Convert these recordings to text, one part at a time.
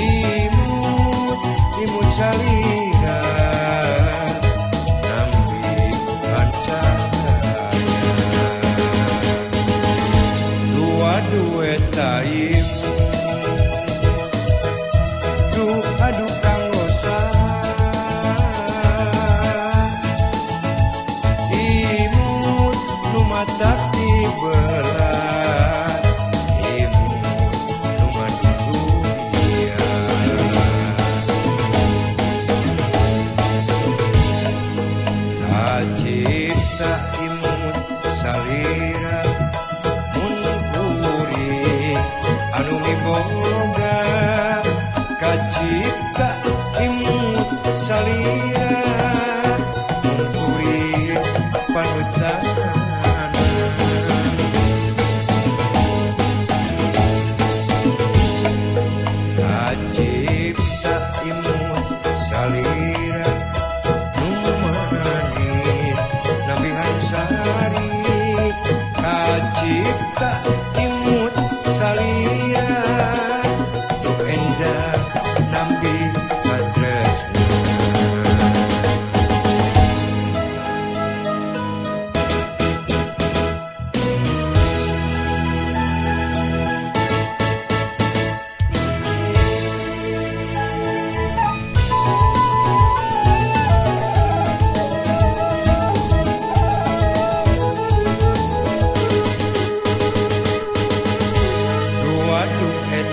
Imut, imut saling cinta imut salira mundur anu miboga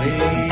valley.